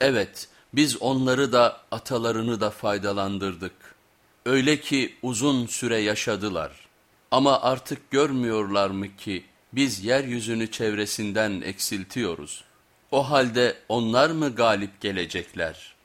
Evet, biz onları da atalarını da faydalandırdık. Öyle ki uzun süre yaşadılar. Ama artık görmüyorlar mı ki biz yeryüzünü çevresinden eksiltiyoruz. O halde onlar mı galip gelecekler?''